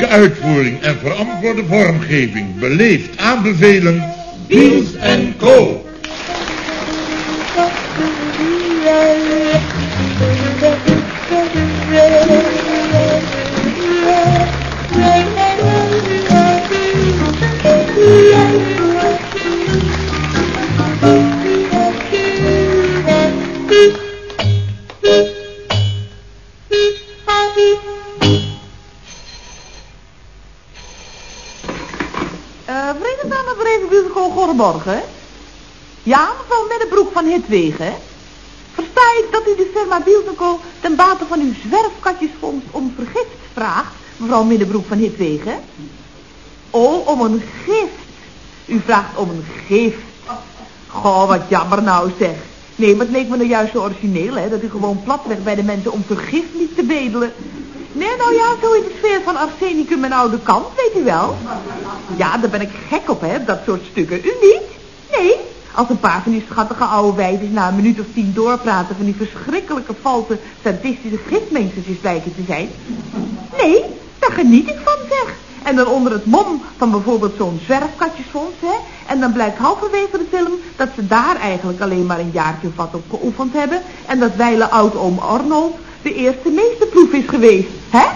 Uitvoering en verantwoorde vormgeving beleefd aanbevelen... Wiels en Co. Ja, mevrouw Middenbroek van Hitwegen. Versta ik dat u de firma Bieltenko ten bate van uw zwerfkatjesfonds om vergift vraagt, mevrouw Middenbroek van Hitwegen? Oh, om een gift. U vraagt om een gift. Goh, wat jammer nou zeg. Nee, maar het leek me nou juist zo origineel, hè, dat u gewoon platweg bij de mensen om vergift niet te bedelen. Nee, nou ja, zo in de sfeer van arsenicum en oude kant, weet u wel. Ja, daar ben ik gek op, hè, dat soort stukken. U niet? Nee? Als een paar van die schattige oude wijzers na een minuut of tien doorpraten van die verschrikkelijke valse sadistische gifmeestertjes blijken te zijn. Nee, daar geniet ik van, zeg. En dan onder het mom van bijvoorbeeld zo'n zwerfkatjesfonds, hè. En dan blijkt halverwege de film dat ze daar eigenlijk alleen maar een jaartje of wat op geoefend hebben. En dat wijle oud-oom Arnold de eerste meesterproef is geweest, hè?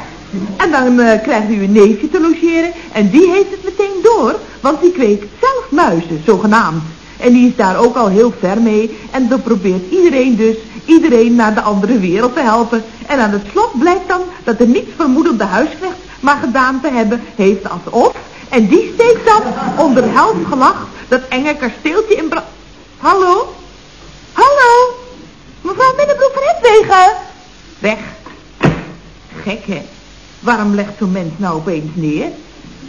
En dan eh, krijgt u een neefje te logeren en die heeft het meteen door, want die kweekt zelf muizen, zogenaamd. En die is daar ook al heel ver mee en dan probeert iedereen dus iedereen naar de andere wereld te helpen. En aan het slot blijkt dan dat de niets vermoedende huisknecht maar gedaan te hebben heeft alsof. En die steekt dan onder helft gelach dat enge kasteeltje in brand... Hallo? Hallo? Mevrouw Middenbroek van Hetwegen? Weg. Gek, hè? Waarom legt zo'n mens nou opeens neer?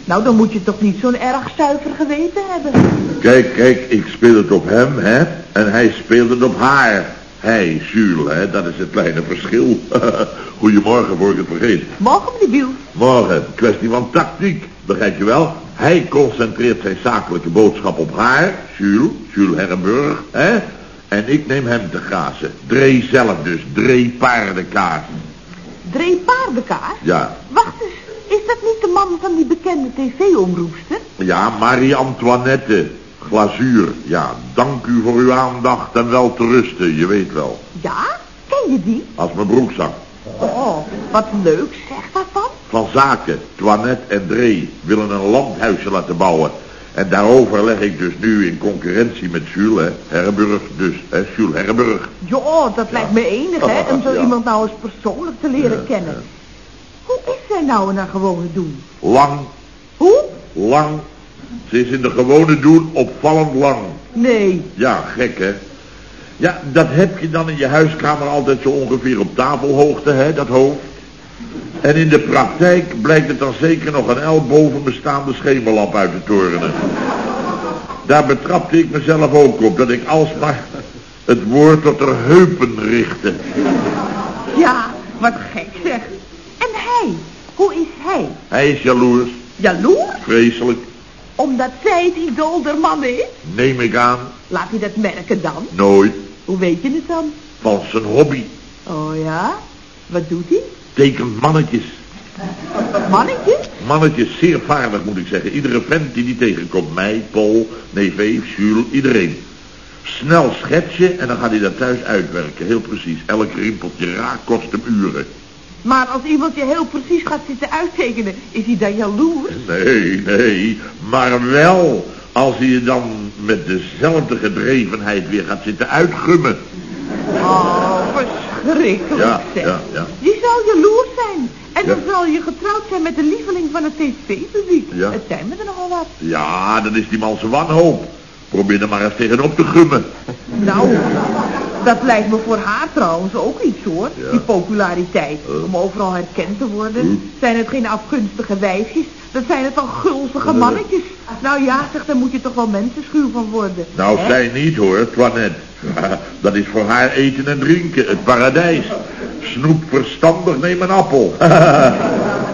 Nou, dan moet je toch niet zo'n erg zuiver geweten hebben. Kijk, kijk, ik speel het op hem, hè. En hij speelt het op haar. Hij, Jules, hè. Dat is het kleine verschil. Goedemorgen, voor ik het vergeet. Morgen, meneer Biel. Morgen, kwestie van tactiek, begrijp je wel? Hij concentreert zijn zakelijke boodschap op haar, Jules, Jules Herrenburg, hè? En ik neem hem te grazen. Dree zelf dus, dree paardenkaas. Dree paardenkaas? Ja, Wacht eens, is dat niet de man van die bekende tv-omroepster? ja, Marie-Antoinette, glazuur. Ja, dank u voor uw aandacht en wel te rusten, je weet wel. Ja? Ken je die? Als mijn broekzak. Oh, wat leuk, zeg dat dan? Van zaken, Toinette en Dree willen een landhuisje laten bouwen. En daarover leg ik dus nu in concurrentie met Jules, hè, Herrenburg, dus, hè, Jules Herrenburg. Jo, dat lijkt me enig, hè, om zo Ja. iemand nou eens persoonlijk te leren kennen. Hoe is zij nou in haar gewone doen? Lang, Hoe? lang. Ze is in de gewone doen opvallend lang. Nee. Ja, gek hè. Ja, dat heb je dan in je huiskamer altijd zo ongeveer op tafelhoogte, hè, dat hoofd. En in de praktijk blijkt het dan zeker nog een el boven bestaande schemerlap uit te torenen. Daar betrapte ik mezelf ook op, dat ik alsmaar het woord tot haar heupen richtte. Ja, wat gek zeg. En hij? Hoe is hij? Hij is jaloers, Jaloers? vreselijk, Omdat zij het idool der mannen is? neem ik aan, Laat hij dat merken dan? nooit, Hoe weet je het dan? van zijn hobby. Oh ja? Wat doet hij? Tekent mannetjes. Mannetje? Mannetjes, zeer vaardig moet ik zeggen. Iedere vent die die tegenkomt, mij, Paul, Neve, Jules, iedereen. Snel schetsen en dan gaat hij dat thuis uitwerken. Heel precies. Elk rimpeltje raak kost hem uren. Maar als iemand je heel precies gaat zitten uittekenen, is hij dan jaloers? Nee, nee. Maar wel als hij je dan met dezelfde gedrevenheid weer gaat zitten uitgummen. Oh, verschrikkelijk Ja, zeg. ja, ja. Je zou jaloers zijn. En dan Ja. zal je getrouwd zijn met de lieveling van het tv-publiek. Ja. Het zijn me er nogal wat. Ja, dan is die zijn wanhoop. Probeer er maar eens tegenop te gummen. Nou, dat lijkt me voor haar trouwens ook iets hoor. Ja. Die populariteit. Om overal herkend te worden. Zijn het geen afgunstige wijfjes? Dat zijn het dan gulzige mannetjes. Nou ja, zeg, daar moet je toch wel mensenschuw van worden. Nou, hè? zij niet hoor, Toinette. Dat is voor haar eten en drinken, het paradijs. Snoep verstandig, neem een appel.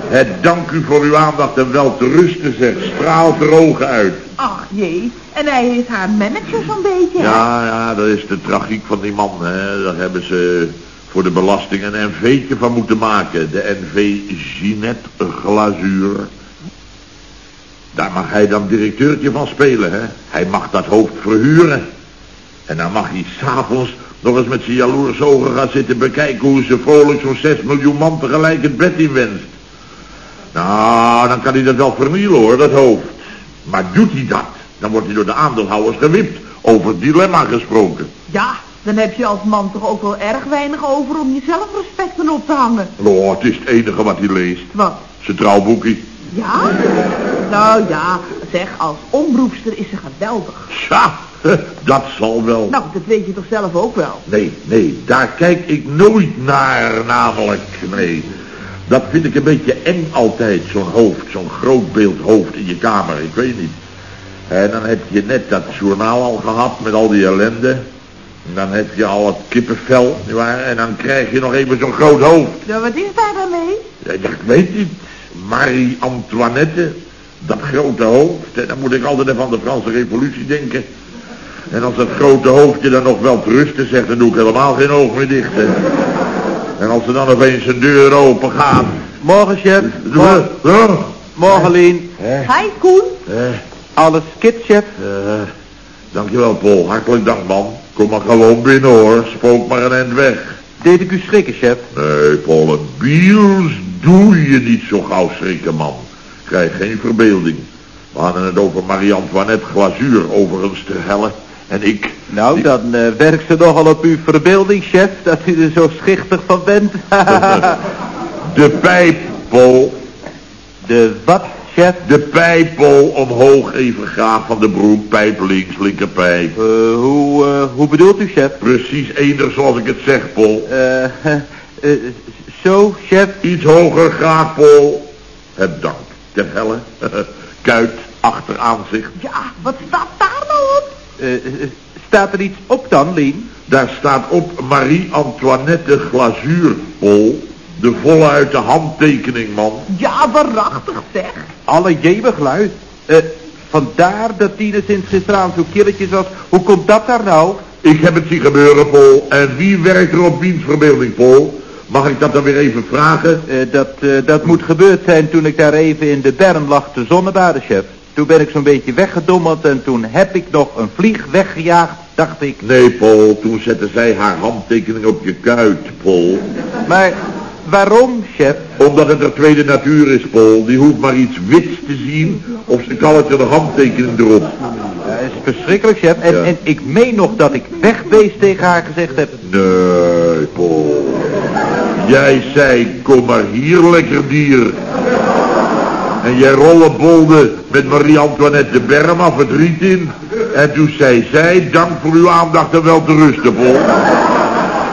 Het dank u voor uw aandacht en wel te rusten, zeg. Straalt er ogen uit. Ach jee, en hij is haar manager zo'n beetje. Ja, ja, dat is de tragiek van die man, hè. Daar hebben ze voor de belasting een NV'tje van moeten maken. De NV Ginette Glazuur. Daar mag hij dan directeurtje van spelen, hè. Hij mag dat hoofd verhuren. En dan mag hij s'avonds nog eens met zijn jaloerse ogen gaan zitten bekijken hoe ze vrolijk zo'n 6 miljoen man tegelijk het bed inwenst. Nou, dan kan hij dat wel vernielen hoor, dat hoofd. Maar doet hij dat, dan wordt hij door de aandeelhouders gewipt. Over dilemma gesproken. Ja, dan heb je als man toch ook wel erg weinig over om je zelfrespecten op te hangen. Oh, het is het enige wat hij leest. Wat? Zijn trouwboekie. Ja? Nou ja, zeg, als omroepster is ze geweldig. Tja, dat zal wel. Nou, dat weet je toch zelf ook wel. Nee, nee, daar kijk ik nooit naar, namelijk. Nee, dat vind ik een beetje eng altijd, zo'n hoofd, zo'n grootbeeld hoofd in je kamer, ik weet niet. En dan heb je net dat journaal al gehad met al die ellende. En dan heb je al het kippenvel, nietwaar? En dan krijg je nog even zo'n groot hoofd. Nou, wat is daar dan mee? Ja, ik weet niet. Marie-Antoinette, dat grote hoofd. En dan moet ik altijd even aan de Franse revolutie denken. En als dat grote hoofdje dan nog wel te rusten zegt, dan doe ik helemaal geen oog meer dicht. Hè. En als er dan opeens een deur open gaat. Morgen, chef. Morgen. Morgen, Lien. Hi, Koen. Eh, Alles kit, chef. eh, dankjewel, Paul. Hartelijk dank, man. Kom maar gewoon binnen, hoor. Spook maar een eind weg. Deed ik u schrikken, chef? Nee, Paul, een biels doe je niet zo gauw schrikken, man. Krijg geen verbeelding. We hadden het over Marie-Antoinette Glazuur, overigens te helle. En ik... Nou, die- dan eh, werkt ze nogal op uw verbeelding, chef, dat u er zo schichtig van bent. De pijp, Paul. De wat, chef? De pijp, Paul, omhoog even graag van de broek. Pijp links, linkerpijp. Eh, hoe, eh, hoe bedoelt u, chef? Precies eender zoals ik het zeg, Paul. Eh, eh, eh, zo, chef? Iets hoger graag, Paul. Het dank. Ter helle. Kuit, achter aanzicht. Ja, wat staat daar nou op? Eh, eh, staat er iets op dan, Lien? Daar staat op Marie-Antoinette Glazuur, Paul. De volle uit de handtekening, man. Ja, waarachtig zeg. Alle jemig lui. Eh, vandaar dat Tine sinds gisteravond zo killetjes was. Hoe komt dat daar nou? Ik heb het zien gebeuren, Paul. En wie werkt er op wiens verbeelding, Paul? Mag ik dat dan weer even vragen? Eh, dat, eh, dat moet gebeurd zijn toen ik daar even in de berm lag te zonnebaden, chef. Toen ben ik zo'n beetje weggedommeld en toen heb ik nog een vlieg weggejaagd, dacht ik. Nee, Paul. Toen zette zij haar handtekening op je kuit, Paul. Maar waarom, chef? Omdat het haar tweede natuur is, Paul. Die hoeft maar iets wits te zien of ze kan het er de handtekening erop. Dat is verschrikkelijk, chef. En, Ja. en ik meen nog dat ik wegbeest tegen haar gezegd heb. Nee, Paul. Jij zei, kom maar hier, lekker dier. En jij rollenbolde met Marie-Antoinette de Berm af het riet in. En toen zei zij, dank voor uw aandacht en wel te rusten, Paul.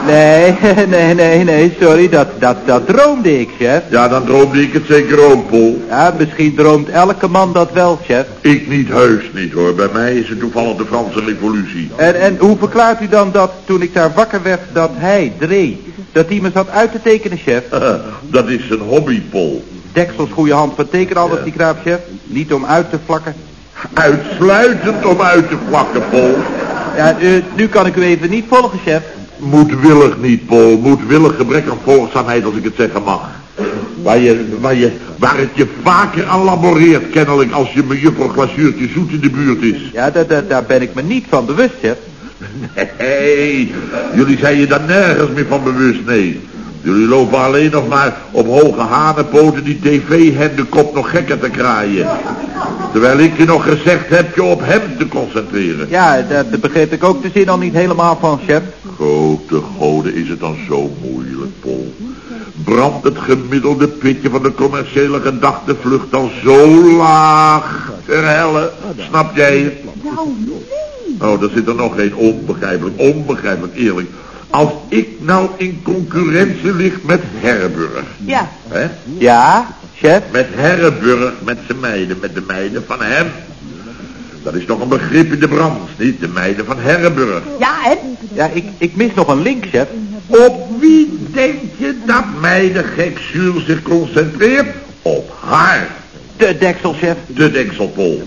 Nee, nee, nee, nee, sorry, dat, dat, dat droomde ik, chef. Ja, dan droomde ik het zeker ook, Paul. Ja, misschien droomt elke man dat wel, chef. Ik niet heus niet, hoor. Bij mij is het toevallig de Franse revolutie. En, en hoe verklaart u dan dat toen ik daar wakker werd, dat hij, Dree, dat hij me zat uit te tekenen, chef? Dat is een hobby, Paul. Deksels goede hand alles, Ja. die kraap, chef. Niet om uit te vlakken. Uitsluitend om uit te vlakken, Paul. Ja, eh, nu kan ik u even niet volgen, chef. Moedwillig niet, Paul. Moedwillig gebrek aan volgzaamheid, als ik het zeggen mag. Waar, je, waar, je, waar het je vaker aan laboreert, kennelijk, als je mejuffrouw Glazuurtje Zoet in de buurt is. Ja, daar, daar, daar ben ik me niet van bewust, chef. Nee, jullie zijn je daar nergens meer van bewust, nee. Jullie lopen alleen nog maar op hoge hanenpoten die tv-hen de kop nog gekker te kraaien. Terwijl ik je nog gezegd heb je op hem te concentreren. Ja, daar daar begreep ik ook de zin al niet helemaal van, chef. Grote goden is het dan zo moeilijk, Paul. Brandt het gemiddelde pitje van de commerciële gedachtevlucht dan zo laag? Ter helle, snap jij het? Nou, nee. Oh, daar zit er nog geen onbegrijpelijk, onbegrijpelijk eerlijk. Als ik nou in concurrentie lig met Herburg, Ja, hè? Ja, chef. Met Herrenburg, met zijn meiden, met de meiden van hem. Dat is toch een begrip in de brand, niet? De meiden van Herrenburg. ja en? Ja, ik, ik mis nog een link, chef. Op wie denk je dat meidengek Jules zich concentreert? Op haar. De deksel, chef. De dekselpol.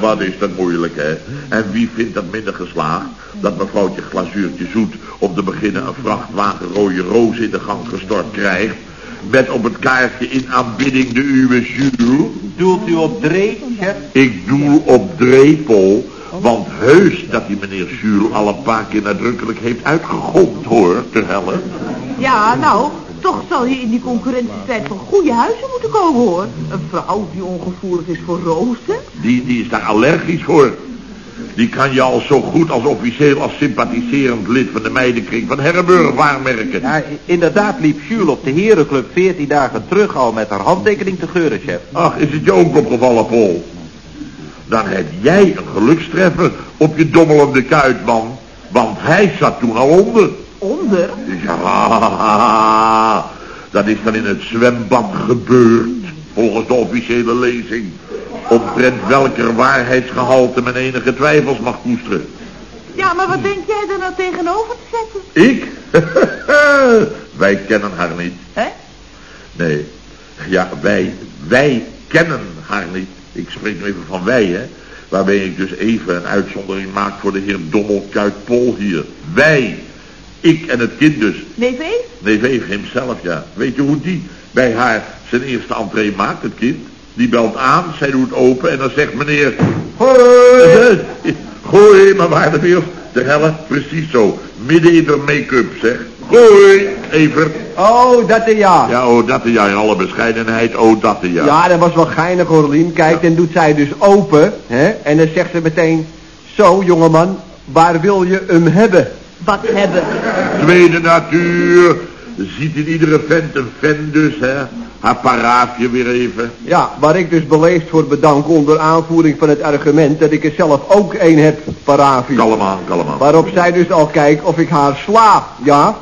Wat is dat moeilijk, hè? En wie vindt dat minder geslaagd? Dat mevrouwtje Glazuurtje Zoet om te beginnen een vrachtwagen rode roos in de gang gestort krijgt... met op het kaartje in aanbidding de uwe Jules. Doelt u op Dree, chef? Ik doel op Drepel, want heus dat die meneer Jules al een paar keer nadrukkelijk heeft uitgegooid, hoor, ter helle. Ja, nou, toch zal je in die concurrentietijd van goede huizen moeten komen, hoor. Een vrouw die ongevoelig is voor rozen. Die, die is daar allergisch voor. Die kan je al zo goed als officieel als sympathiserend lid van de meidenkring van Herrenburg waarmerken. Ja, inderdaad liep Jules op de herenclub 14 dagen terug al met haar handtekening te geuren, chef. Ach, is het je ook opgevallen, Paul? Dan heb jij een gelukstreffer op je dommelende kuit, man. Want hij zat toen al onder. Onder? Ja, dat is dan in het zwembad gebeurd, volgens de officiële lezing. Omtrent welker waarheidsgehalte men enige twijfels mag koesteren. Ja, maar wat denk jij er nou tegenover te zetten? Ik? wij kennen haar niet. Hè? Nee. Ja, wij, wij kennen haar niet. Ik spreek nu even van wij, hè. Waarbij ik dus even een uitzondering maak voor de heer Dommelkuit Pol hier. Wij. Ik en het kind dus. Nee, Vees? Nee, Weef hemzelf, ja. Weet je hoe die bij haar zijn eerste entree maakt, het kind? Die belt aan, zij doet open en dan zegt meneer... Hoi! Gooi, maar waar de wereld... De helle, precies zo. Midden in de make-up, zeg. Gooi, Evert. Oh, dat is ja. Ja, oh, dat is ja, in alle bescheidenheid, oh, dat is ja. Ja, dat was wel geinig hoor, Lien. Kijk, dan doet zij dus open, hè. En dan zegt ze meteen, zo jongeman, waar wil je hem hebben? Wat hebben? Tweede natuur. Ziet in iedere vent een fan dus, hè. Haar paraafje weer even. Ja, waar ik dus beleefd voor bedank onder aanvoering van het argument dat ik er zelf ook een heb, Paravi. Kalm aan, kalm aan. Waarop zij dus al kijkt of ik haar sla, ja.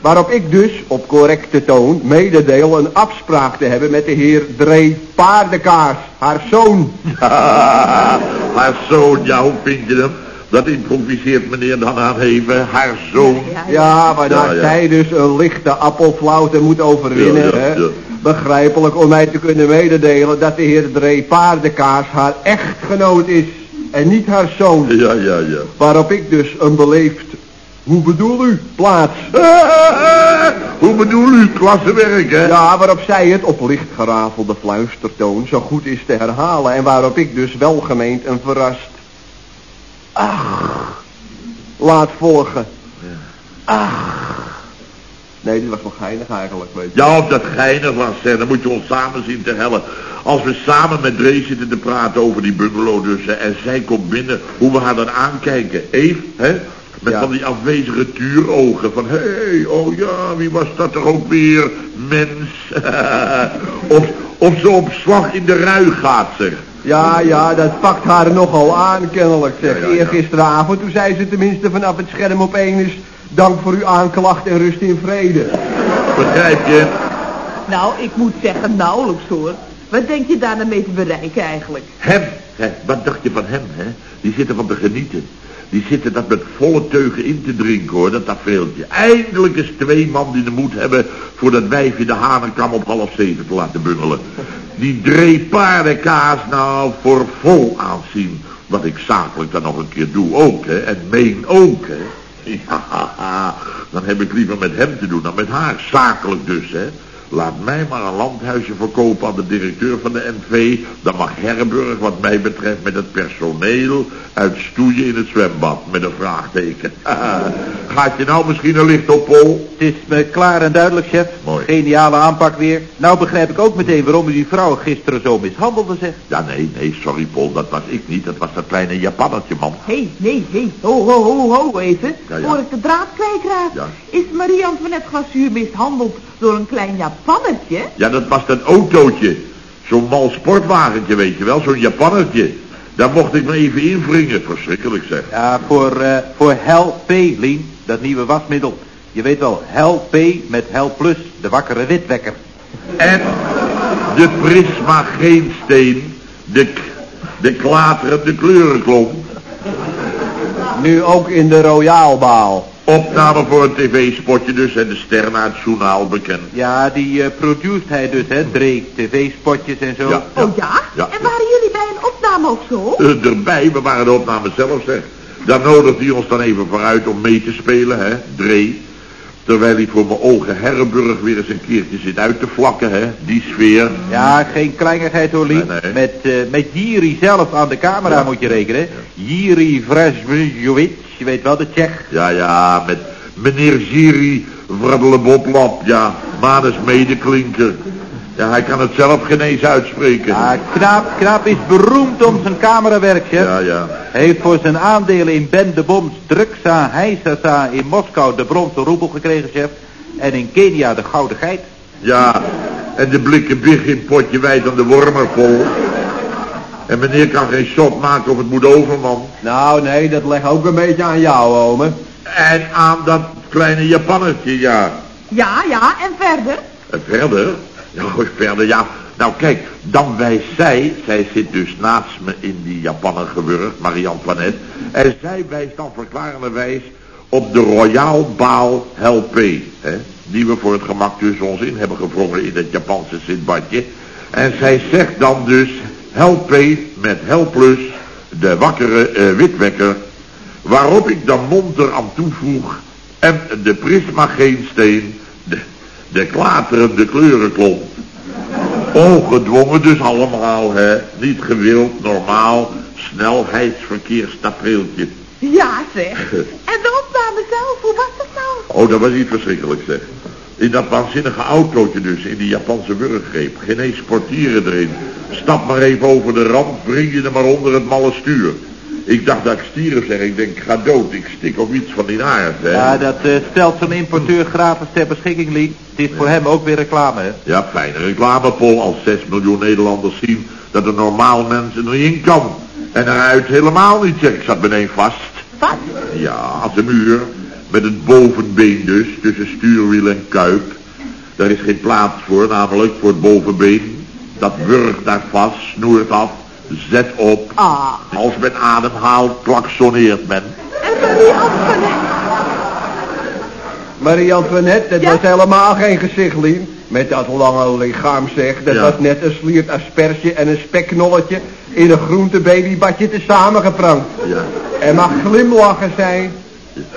Waarop ik dus, op correcte toon, mededeel een afspraak te hebben met de heer Dree Paardenkaars, haar zoon. haar zoon, ja, hoe vind je hem? Dat improviseert meneer dan aan even. Haar zoon. Ja, waarna Ja, ja. zij dus een lichte appelflauwte moet overwinnen, Ja, ja, hè. Begrijpelijk om mij te kunnen mededelen dat de heer Dree Paardenkaars haar echtgenoot is en niet haar zoon. Ja, ja, ja. Waarop ik dus een beleefd, hoe bedoel u, plaats. Hoe bedoel u, klassenwerk, hè? Ja, waarop zij het op licht gerafelde fluistertoon zo goed is te herhalen en waarop ik dus welgemeend en verrast. Ach, laat volgen. Ach. Nee, dit was wel geinig eigenlijk, weet je. Ja, of dat geinig was, hè, dan moet je ons samen zien te hellen. Als we samen met Dree zitten te praten over die bungalow dus, hè, en zij komt binnen, hoe we haar dan aankijken. Eve, hè? Met Ja. van die afwezige tuurogen van, hé, hey, oh ja, wie was dat toch ook weer, mens. of, of ze op slag in de rui gaat, zeg. Ja, ja, dat pakt haar nogal aan, kennelijk, zeg. Ja, ja, ja. Eergisteravond, toen zei ze tenminste vanaf het scherm opeens... Dank voor uw aanklacht en rust in vrede. Begrijp je? Nou, ik moet zeggen nauwelijks hoor. Wat denk je daar nou mee te bereiken eigenlijk? Hem, hè, wat dacht je van hem, hè? Die zitten van te genieten. Die zitten dat met volle teugen in te drinken, hoor, dat tafereeltje. Eindelijk eens twee man die de moed hebben voor dat wijfje de hanenkam op half zeven te laten bungelen. Die drie paardenkaas nou voor vol aanzien. Wat ik zakelijk dan nog een keer doe ook, hè. En meen ook, hè. Ja, dan heb ik liever met hem te doen dan met haar. Zakelijk dus, hè. Laat mij maar een landhuisje verkopen aan de directeur van de NV. Dan mag Herrenburg wat mij betreft met het personeel uit stoeien in het zwembad. Met een vraagteken. Gaat je nou misschien een licht op, Paul? Het is me klaar en duidelijk, chef. Mooi. Geniale aanpak weer. Nou begrijp ik ook meteen waarom u die vrouw gisteren zo mishandelde, zeg. Ja, nee, nee, sorry Paul, dat was ik niet. Dat was dat kleine Japannertje, man. Hé, hey, nee, hé, hey. ho, ho, ho, ho, even. Ja, ja. Voor ik de draad kwijtraak. Ja. Is Marie-Antoinette mishandeld door een klein Japannertje? Ja, dat was dat autootje. Zo'n mal sportwagentje, weet je wel, zo'n Japannertje. Daar mocht ik me even invringen. Verschrikkelijk zeg. Ja, voor, eh voor Hel P, Lien, dat nieuwe wasmiddel. Je weet wel, Hel P met Hel Plus, de wakkere witwekker. En de prisma geen steen, de, de klaterende kleurenklomp. Nu ook in de royaalbaal. Opname voor een tv-spotje dus en de ster naar het journaal bekend. Ja, die eh produced hij dus, hè, Dree, tv-spotjes en zo. Ja. Oh ja? Ja. En waren jullie bij een opname of zo? Eh, erbij, we waren de opname zelf zeg. Daar nodigde hij ons dan even vooruit om mee te spelen, hè, Dree. Terwijl hij voor mijn ogen Herrenburg weer eens een keertje zit uit te vlakken, hè, die sfeer. Ja, geen kleinigheid hoor, Lie. Nee, nee. Met, eh met Jiri zelf aan de camera Ja. moet je rekenen. Jiri Vrasjovic, je weet wel, de Tsjech. Ja, ja, met meneer Giri Vraddleboplap, ja, Manus Medeklinker. Ja, hij kan het zelf geen eens uitspreken. Ja, Knaap, Knaap is beroemd om zijn camerawerk, chef. Ja, ja. Hij heeft voor zijn aandelen in Ben de Boms, Druksa, Heisasa in Moskou de bronzen roepel gekregen, chef. En in Kenia de gouden geit. Ja, en de blikken big in potje wijd aan de wormer vol. En meneer kan geen shot maken of het moet over, man. Nou, nee, dat ligt ook een beetje aan jou, ome. En aan dat kleine Japannertje, ja. Ja, ja, en verder? En verder? Ja, goed, verder, ja. Nou, kijk, dan wijst zij, zij zit dus naast me in die Japanner gewurgd, Marie-Antoinette. En zij wijst dan verklarende wijs op de Royal Baal Helpe, hè. Die we voor het gemak tussen ons in hebben gevrongen in het Japanse Sint-Badje. En zij zegt dan dus, Helpe met Helplus, de wakkere eh, witwekker. Waarop ik dan monter aan toevoeg, en de prisma geen steen, de, de klaterende kleurenklomp. Ongedwongen dus allemaal, hè. Niet gewild, normaal, snelheidsverkeerstapreeltje. Ja, zeg. En de opname zelf, hoe was dat nou? Oh, dat was niet verschrikkelijk, zeg. In dat waanzinnige autootje dus, in die Japanse wurggreep. Geen eens portieren erin. Stap maar even over de rand, breng je er maar onder het malle stuur. Ik dacht dat ik stierf, zeg. Ik denk, ga dood. Ik stik ook iets van die aard, hè. Ja, dat eh, stelt zo'n importeur gratis ter beschikking, Lie. Het is voor hem ook weer reclame, hè. Ja, fijne reclame, Paul. Als 6 miljoen Nederlanders zien dat een normaal mens er niet in kan. En eruit helemaal niet, zeg. Ik zat beneden vast. Wat? Ja, als een muur. Met het bovenbeen dus, tussen stuurwiel en kuip. Daar is geen plaats voor, namelijk voor het bovenbeen. Dat wurgt daar vast, snoert af, zet op. Ah, Als men adem haalt, klaksoneert men. en Marie-Antoinette. Marie-Antoinette, dat Ja? was helemaal geen gezicht, Lien. Met dat lange lichaam, zeg. Dat Ja. was net een sliert asperge en een speknolletje in een groentebabybadje te samengeprankt. Ja. En mag glimlachen zijn.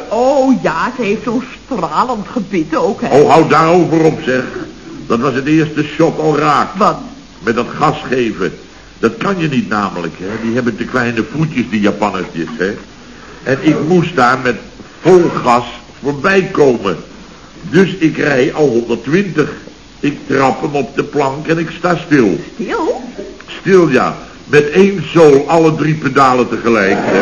Oh ja, ze heeft zo'n stralend gebit ook, hè? Oh, hou daarover op, zeg. Dat was het eerste shot al raak. Wat? Met dat gas geven. Dat kan je niet namelijk, hè. Die hebben te kleine voetjes, die Japannertjes, hè. En ik moest daar met vol gas voorbij komen. Dus ik rij al 120. Ik trap hem op de plank en ik sta stil. Stil? Stil, ja. Met één zool alle drie pedalen tegelijk, hè.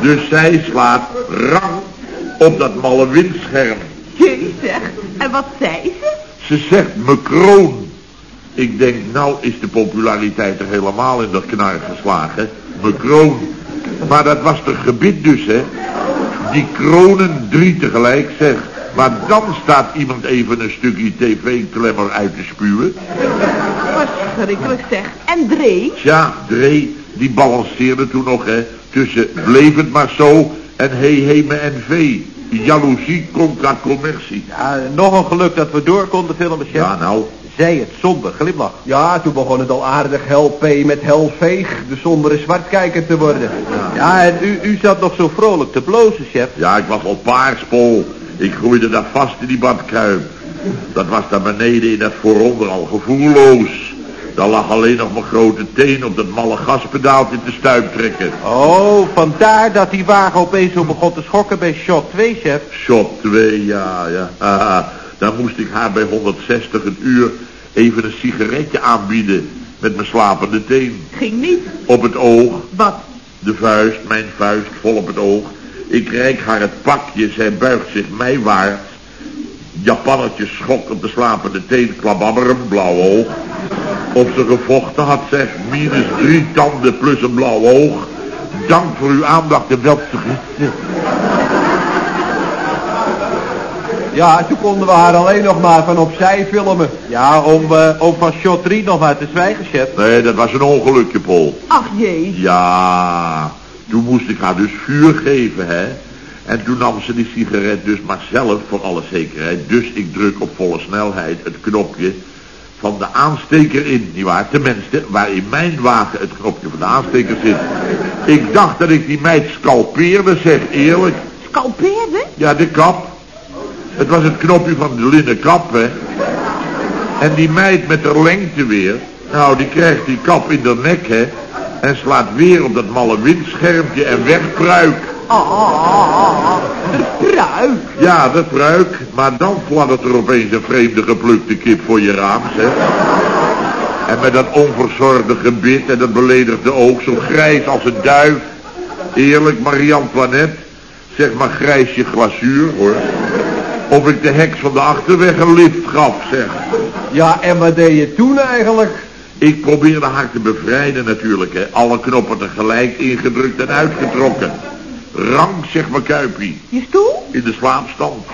Dus zij slaat rang op dat malle windscherm. Jee, zeg. En wat zei ze? Ze zegt me kroon. Ik denk, nou is de populariteit er helemaal in dat knar geslagen. Me kroon. Maar dat was de gebit dus, hè. Die kronen drie tegelijk, zeg. Maar dan staat iemand even een stukje tv-klemmer uit te spuwen. Verschrikkelijk, zeg. En Dree? Tja, Dree, die balanceerde toen nog, hè. Tussen bleef het maar zo en hey, hey, me en vee. Jaloezie contra commercie. Ja, nog een geluk dat we door konden filmen, chef. Ja, nou, Zij het zonder glimlach. Ja, toen begon het al aardig help met helveeg, de sombere zwartkijker te worden. Ja, en u, u zat nog zo vrolijk te blozen, chef. Ja, ik was al paarspol. Ik groeide daar vast in die badkuip. Dat was daar beneden in dat vooronder al gevoelloos. Daar lag alleen nog mijn grote teen op dat malle gaspedaaltje te stuip trekken. Oh, vandaar dat die wagen opeens zo begon te schokken bij shot 2, chef. Shot 2, ja, ja. Haha. Dan moest ik haar bij 160 een uur even een sigaretje aanbieden met mijn slapende teen. Ging niet. Op het oog, Wat? de vuist, mijn vuist, vol op het oog. Ik reik haar het pakje, zij buigt zich mij waard. Japannetje schok op de slapende teen, klababberum, blauw oog. Op ze gevochten had zeg, minus drie tanden plus een blauw oog. Dank voor uw aandacht en wel Ja, toen konden we haar alleen nog maar van opzij filmen. Ja, om, eh, om van shot 3 nog maar te zwijgen, chef. Nee, dat was een ongelukje, Paul. Ach jee. Ja, Toen moest ik haar dus vuur geven, hè. En toen nam ze die sigaret dus maar zelf, voor alle zekerheid. Dus ik druk op volle snelheid het knopje van de aansteker in, nietwaar? Tenminste, waar in mijn wagen het knopje van de aansteker zit. Ik dacht dat ik die meid scalpeerde, zeg eerlijk. Scalpeerde? Ja, de kap. Het was het knopje van de linnen kap, hè. En die meid met de lengte weer, nou, die krijgt die kap in de nek, hè. En slaat weer op dat malle windschermpje en wegpruik. Oh, oh, oh, oh, oh. De pruik. Ja, de pruik. Maar dan fladdert er opeens een vreemde geplukte kip voor je raam, zeg. En met dat onverzorgde gebit en dat beledigde oog, zo grijs als een duif. Eerlijk, Marie-Antoinette, zeg maar grijsje glazuur, hoor. Of ik de heks van de achterweg een lift gaf, zeg. Ja, en wat deed je toen eigenlijk? Ik probeerde haar te bevrijden natuurlijk, hè. Alle knoppen tegelijk ingedrukt en uitgetrokken. Rank, zeg maar Kuipie. Je stoel? In de slaapstand.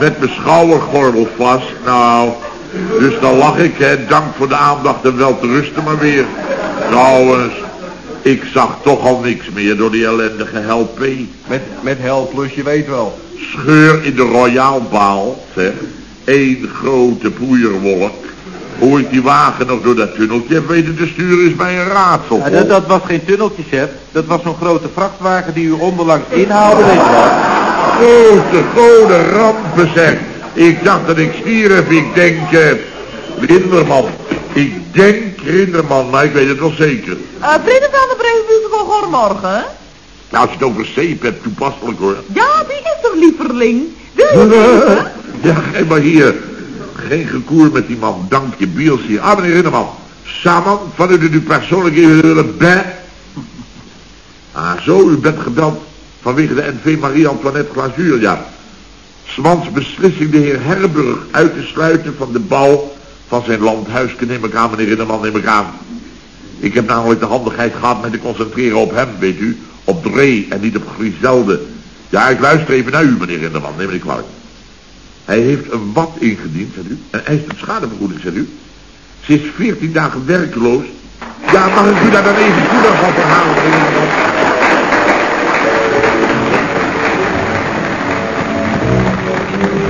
Met mijn schoudergordel vast. Nou, dus dan lag ik, hè. Dank voor de aandacht en wel te rusten maar weer. Trouwens, ik zag toch al niks meer door die ellendige help. Met, met hel plus, je weet wel. Scheur in de royaalbaal, zeg. Eén grote poeierwolk. Hoe ik die wagen nog door dat tunneltje heb weten te sturen is mij een raadsel. Ja, dat, dat was geen tunneltje, chef. Dat was zo'n grote vrachtwagen die u onderlangs inhaalde, weet je wel. Grote, grote rampen zeg. Ik dacht dat ik stierf. Ik denk, eh, Rinderman. Ik denk Rinderman, maar ik weet het wel zeker. Uh, Prins aan de Breedenbuurtskool, goedemorgen. Nou, als je het over zeep hebt, toepasselijk hoor. Ja, die is toch lieverling? Wil je even? Ja, geef maar hier. Geen gekoer met die man. Dank je, Biels hier. Ah, meneer Rinderman. Samen, van u u persoonlijk even willen bij. Ah, zo, u bent gebeld vanwege de NV Marie-Antoinette Glazuur, ja. Smans beslissing de heer Herburg uit te sluiten van de bouw van zijn landhuisje, neem ik aan, meneer Rinderman, neem ik aan. Ik heb namelijk de handigheid gehad met te concentreren op hem, weet u. Op Dree en niet op Griselde. Ja, ik luister even naar u, meneer Rinderman, neem niet kwalijk. Hij heeft een wat ingediend, zegt u. En eist een schadevergoeding, zegt u. Ze is 14 dagen werkloos. Ja, mag ik u daar dan even spoedig van verhalen, meneer Rinderman?